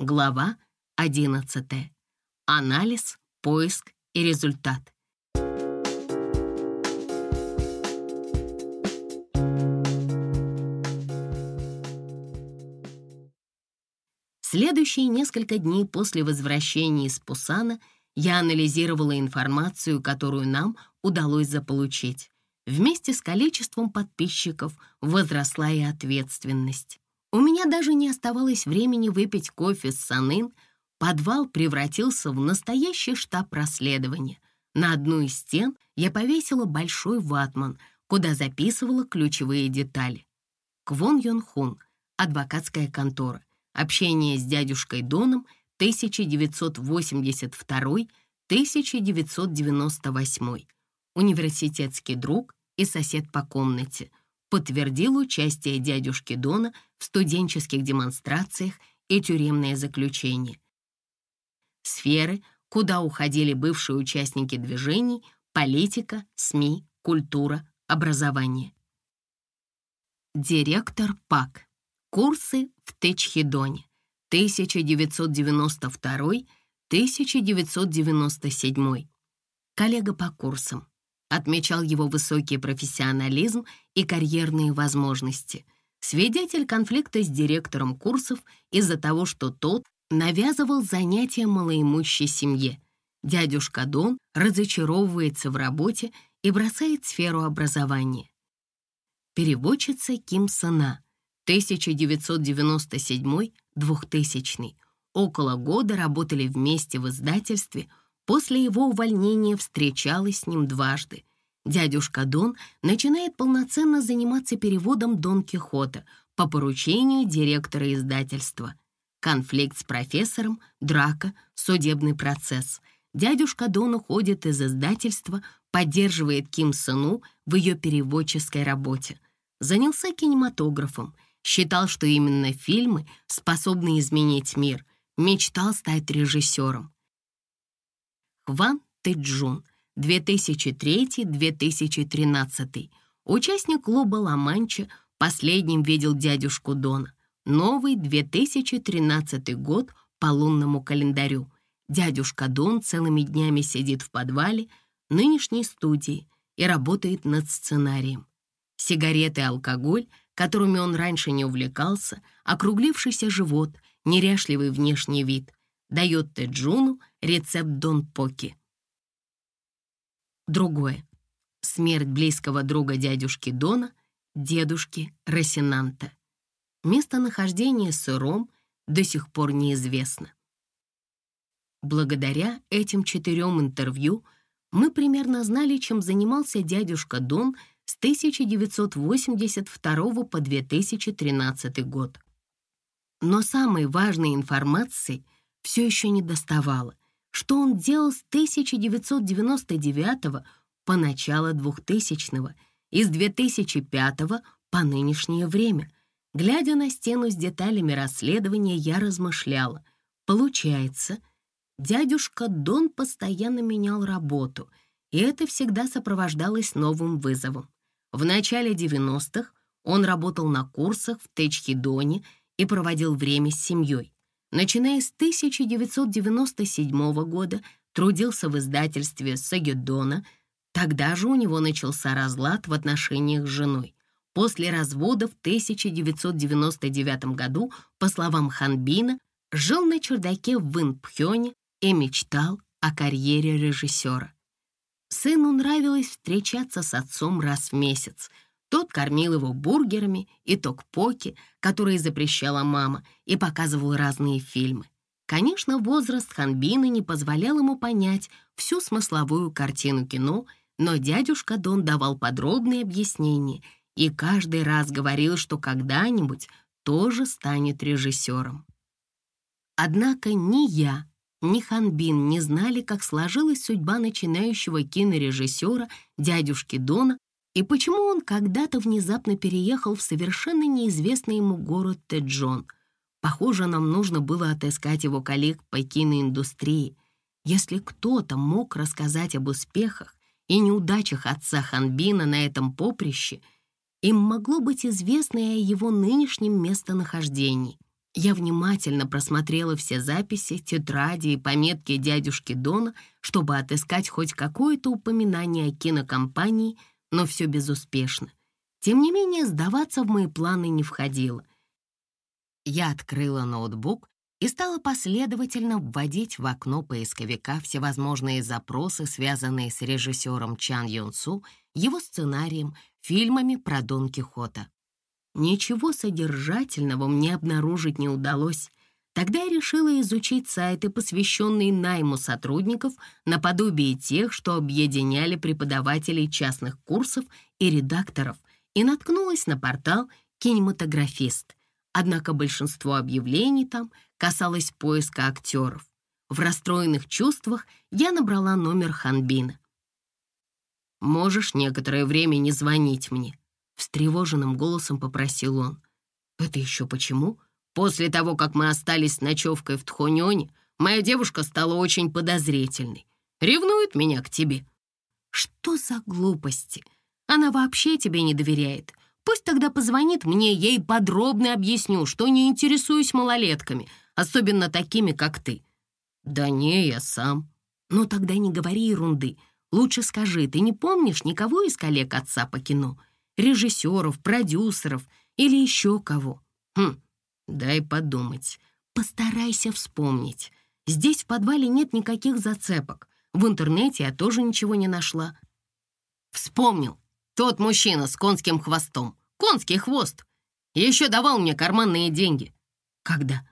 Глава 11. Анализ, поиск и результат. Следующие несколько дней после возвращения из Пусана я анализировала информацию, которую нам удалось заполучить. Вместе с количеством подписчиков возросла и ответственность. У меня даже не оставалось времени выпить кофе с Санын. Подвал превратился в настоящий штаб расследования. На одну из стен я повесила большой ватман, куда записывала ключевые детали. Квон Йон Хун, адвокатская контора, общение с дядюшкой Доном 1982-1998, университетский друг и сосед по комнате, подтвердил участие дядюшки Дона в студенческих демонстрациях и тюремное заключение. Сферы, куда уходили бывшие участники движений, политика, СМИ, культура, образование. Директор ПАК. Курсы в Течхидоне. 1992-1997. Коллега по курсам отмечал его высокий профессионализм и карьерные возможности. Свидетель конфликта с директором курсов из-за того, что тот навязывал занятия малоимущей семье. Дядюшка Дон разочаровывается в работе и бросает сферу образования. Переводчица Ким Сана, 1997-2000. Около года работали вместе в издательстве – После его увольнения встречалась с ним дважды. Дядюшка Дон начинает полноценно заниматься переводом Дон Кихота по поручению директора издательства. Конфликт с профессором, драка, судебный процесс. Дядюшка Дон уходит из издательства, поддерживает Ким Сыну в ее переводческой работе. Занялся кинематографом, считал, что именно фильмы способны изменить мир, мечтал стать режиссером. Хван Тэджун, 2003-2013. Участник клуба «Ла-Манча», последним видел дядюшку Дона. Новый 2013 год по лунному календарю. Дядюшка Дон целыми днями сидит в подвале нынешней студии и работает над сценарием. Сигареты и алкоголь, которыми он раньше не увлекался, округлившийся живот, неряшливый внешний вид, дает Теджуну рецепт Дон Поки. Другое. Смерть близкого друга дядюшки Дона, дедушки Росинанта. Местонахождение сыром до сих пор неизвестно. Благодаря этим четырем интервью мы примерно знали, чем занимался дядюшка Дон с 1982 по 2013 год. Но самой важной информацией все еще не доставало что он делал с 1999 по начало 2000 и с 2005 по нынешнее время. Глядя на стену с деталями расследования, я размышляла. Получается, дядюшка Дон постоянно менял работу, и это всегда сопровождалось новым вызовом. В начале 90-х он работал на курсах в Течхидоне и проводил время с семьей. Начиная с 1997 года трудился в издательстве Сагеддона, тогда же у него начался разлад в отношениях с женой. После развода в 1999 году, по словам Ханбина, жил на чердаке в Инпхёне и мечтал о карьере режиссера. Сыну нравилось встречаться с отцом раз в месяц — тот кормил его бургерами и токпоки, которые запрещала мама, и показывал разные фильмы. Конечно, возраст Ханбина не позволял ему понять всю смысловую картину кино, но дядюшка Дон давал подробные объяснения и каждый раз говорил, что когда-нибудь тоже станет режиссером. Однако ни я, ни Ханбин не знали, как сложилась судьба начинающего кинорежиссера дядюшки Дона и почему он когда-то внезапно переехал в совершенно неизвестный ему город Теджон. Похоже, нам нужно было отыскать его коллег по киноиндустрии. Если кто-то мог рассказать об успехах и неудачах отца Ханбина на этом поприще, им могло быть известно и о его нынешнем местонахождении. Я внимательно просмотрела все записи, тетради и пометки дядюшки Дона, чтобы отыскать хоть какое-то упоминание о кинокомпании, но все безуспешно. Тем не менее, сдаваться в мои планы не входило. Я открыла ноутбук и стала последовательно вводить в окно поисковика всевозможные запросы, связанные с режиссером Чан Юн Су, его сценарием, фильмами про Дон Кихота. Ничего содержательного мне обнаружить не удалось. Тогда я решила изучить сайты, посвященные найму сотрудников, наподобие тех, что объединяли преподавателей частных курсов и редакторов, и наткнулась на портал «Кинематографист». Однако большинство объявлений там касалось поиска актеров. В расстроенных чувствах я набрала номер Ханбина. «Можешь некоторое время не звонить мне?» Встревоженным голосом попросил он. «Это еще почему? После того, как мы остались с ночевкой в Тхонёне, моя девушка стала очень подозрительной. Ревнует меня к тебе». «Что за глупости? Она вообще тебе не доверяет. Пусть тогда позвонит мне, ей подробно объясню, что не интересуюсь малолетками, особенно такими, как ты». «Да не, я сам». «Ну тогда не говори ерунды. Лучше скажи, ты не помнишь никого из коллег отца по кино? режиссеров, продюсеров или еще кого. Хм, дай подумать. Постарайся вспомнить. Здесь в подвале нет никаких зацепок. В интернете я тоже ничего не нашла. Вспомнил. Тот мужчина с конским хвостом. Конский хвост. Еще давал мне карманные деньги. Когда?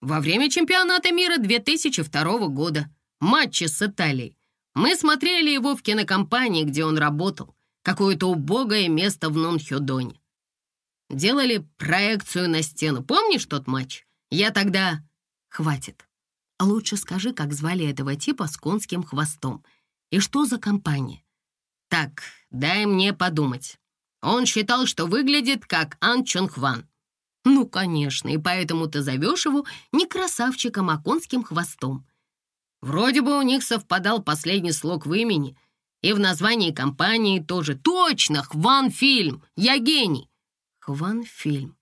Во время чемпионата мира 2002 года. Матчи с Италией. Мы смотрели его в кинокомпании, где он работал какое-то убогое место в Нонхёдоне. Делали проекцию на стену. Помнишь тот матч? Я тогда... Хватит. А лучше скажи, как звали этого типа с конским хвостом. И что за компания? Так, дай мне подумать. Он считал, что выглядит как Ан Чон Хван. Ну, конечно, и поэтому ты зовешь его не красавчиком, а конским хвостом. Вроде бы у них совпадал последний слог в имени — и в названии компании тоже. Точно, Хван-фильм! Я гений!» Хван-фильм.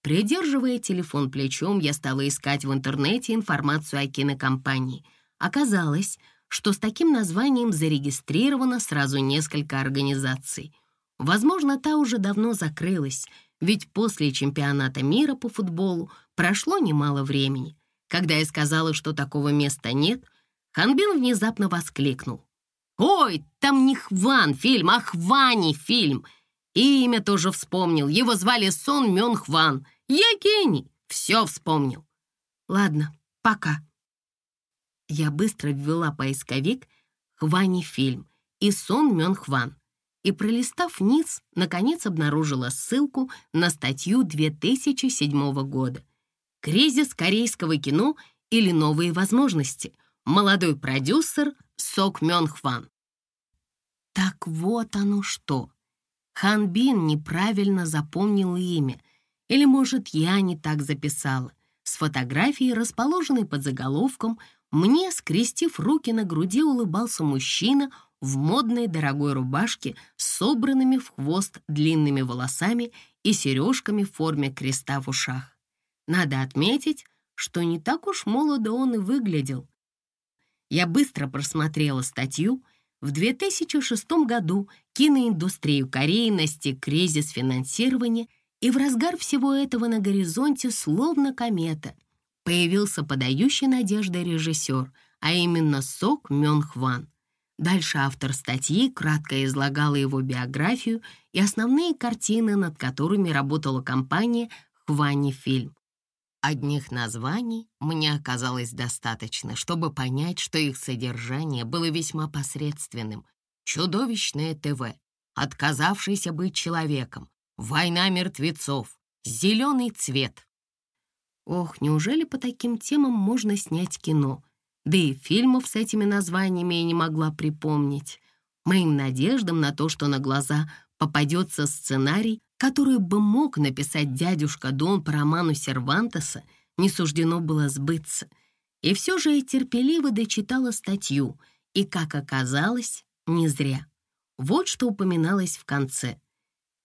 Придерживая телефон плечом, я стала искать в интернете информацию о кинокомпании. Оказалось, что с таким названием зарегистрировано сразу несколько организаций. Возможно, та уже давно закрылась, ведь после чемпионата мира по футболу прошло немало времени. Когда я сказала, что такого места нет, Ханбин внезапно воскликнул. Ой, там не Хван фильм, а Хвани фильм. И имя тоже вспомнил. Его звали Сон Мён Хван. Я гений. Все вспомнил. Ладно, пока. Я быстро ввела поисковик «Хвани фильм» и «Сон Мён Хван» и, пролистав вниз, наконец обнаружила ссылку на статью 2007 года «Кризис корейского кино или новые возможности. Молодой продюсер Сок Мён Хван. Так вот оно что. Хан Бин неправильно запомнил имя. Или, может, я не так записала. С фотографией, расположенной под заголовком, мне, скрестив руки на груди, улыбался мужчина в модной дорогой рубашке с собранными в хвост длинными волосами и сережками в форме креста в ушах. Надо отметить, что не так уж молодо он и выглядел. Я быстро просмотрела статью. В 2006 году киноиндустрию Кореи настиг кризис финансирования, и в разгар всего этого на горизонте, словно комета, появился подающий надежды режиссер, а именно Сок Мён Хван. Дальше автор статьи кратко излагала его биографию и основные картины, над которыми работала компания «Хвани Фильм». Одних названий мне оказалось достаточно, чтобы понять, что их содержание было весьма посредственным. Чудовищное ТВ, отказавшийся быть человеком, война мертвецов, зеленый цвет. Ох, неужели по таким темам можно снять кино? Да и фильмов с этими названиями я не могла припомнить. Моим надеждам на то, что на глаза попадется сценарий, который бы мог написать дядюшка Дон по роману Сервантеса, не суждено было сбыться. И все же я терпеливо дочитала статью, и, как оказалось, не зря. Вот что упоминалось в конце.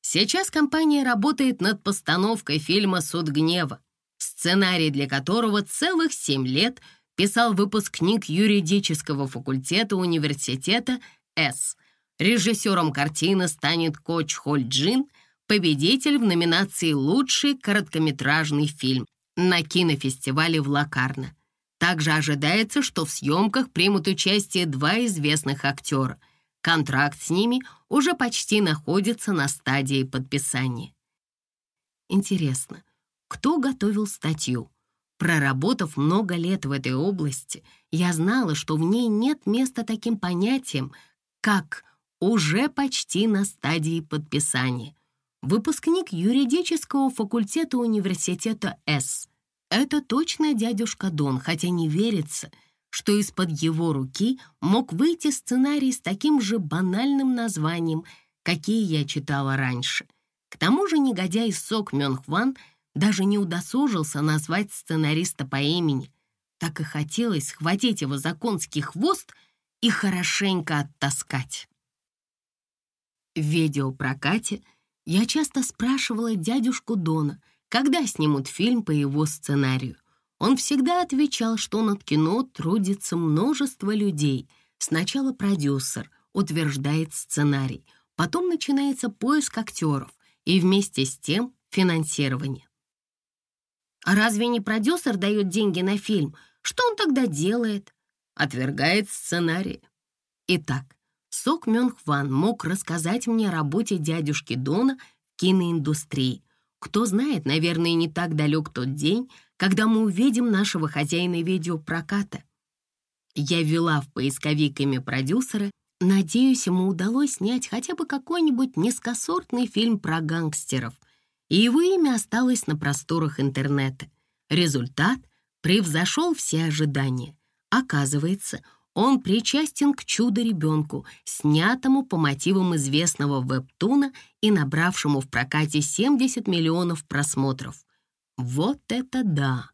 Сейчас компания работает над постановкой фильма «Суд гнева». сценарий для которого целых семь лет писал выпускник юридического факультета университета С. Режиссером картины станет Коч Холь Джин, победитель в номинации «Лучший короткометражный фильм» на кинофестивале в Локарно. Также ожидается, что в съемках примут участие два известных актера. Контракт с ними уже почти находится на стадии подписания. Интересно, кто готовил статью? Проработав много лет в этой области, я знала, что в ней нет места таким понятиям, как «уже почти на стадии подписания». Выпускник юридического факультета университета С. Это точно дядюшка Дон, хотя не верится, что из-под его руки мог выйти сценарий с таким же банальным названием, какие я читала раньше. К тому же негодяй Сок Мён Хван даже не удосужился назвать сценариста по имени. Так и хотелось схватить его за конский хвост и хорошенько оттаскать. В видеопрокате я часто спрашивала дядюшку Дона, когда снимут фильм по его сценарию. Он всегда отвечал, что над кино трудится множество людей. Сначала продюсер утверждает сценарий, потом начинается поиск актеров и вместе с тем финансирование. А разве не продюсер дает деньги на фильм? Что он тогда делает? Отвергает сценарий. Итак, Сок Мён Хван мог рассказать мне о работе дядюшки Дона в киноиндустрии. Кто знает, наверное, не так далек тот день, когда мы увидим нашего хозяина видеопроката. Я ввела в поисковик имя продюсера, надеюсь, ему удалось снять хотя бы какой-нибудь низкосортный фильм про гангстеров, и его имя осталось на просторах интернета. Результат превзошел все ожидания. Оказывается, он причастен к чудо-ребенку, снятому по мотивам известного вебтуна и набравшему в прокате 70 миллионов просмотров. Вот это да!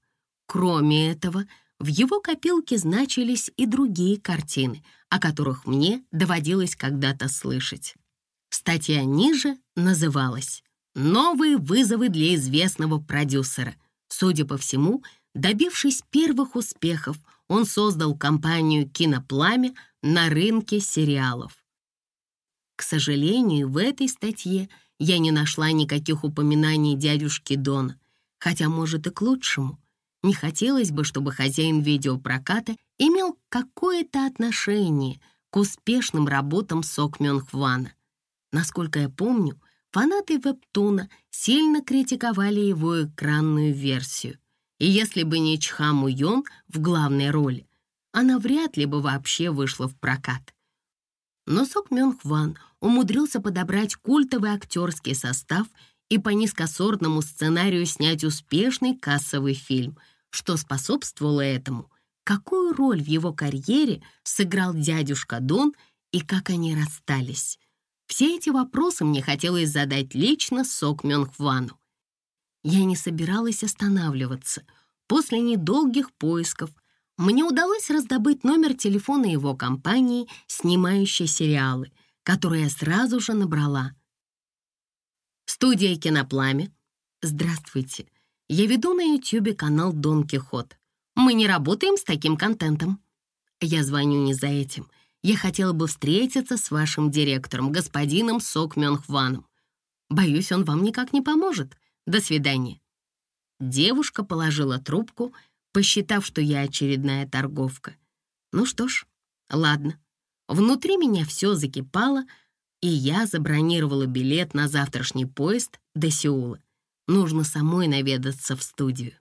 Кроме этого, в его копилке значились и другие картины, о которых мне доводилось когда-то слышать. Статья ниже называлась «Новые вызовы для известного продюсера». Судя по всему, добившись первых успехов, он создал компанию «Кинопламя» на рынке сериалов. К сожалению, в этой статье я не нашла никаких упоминаний дядюшки Дона, хотя, может, и к лучшему. Не хотелось бы, чтобы хозяин видеопроката имел какое-то отношение к успешным работам Сок Мён Хвана. Насколько я помню, фанаты Вебтуна сильно критиковали его экранную версию. И если бы не Чхаму Йон в главной роли, она вряд ли бы вообще вышла в прокат. Но Сок Мён Хван умудрился подобрать культовый актерский состав и по низкосортному сценарию снять успешный кассовый фильм, что способствовало этому. Какую роль в его карьере сыграл дядюшка Дон и как они расстались? Все эти вопросы мне хотелось задать лично Сок Мён Хвану. Я не собиралась останавливаться. После недолгих поисков мне удалось раздобыть номер телефона его компании, снимающей сериалы, который я сразу же набрала. Студия «Кинопламя». Здравствуйте. Я веду на YouTube канал «Дон Кихот». Мы не работаем с таким контентом. Я звоню не за этим. Я хотела бы встретиться с вашим директором, господином Сок Мёнхваном. Боюсь, он вам никак не поможет. До свидания». Девушка положила трубку, посчитав, что я очередная торговка. Ну что ж, ладно. Внутри меня все закипало, и я забронировала билет на завтрашний поезд до Сеула. Нужно самой наведаться в студию.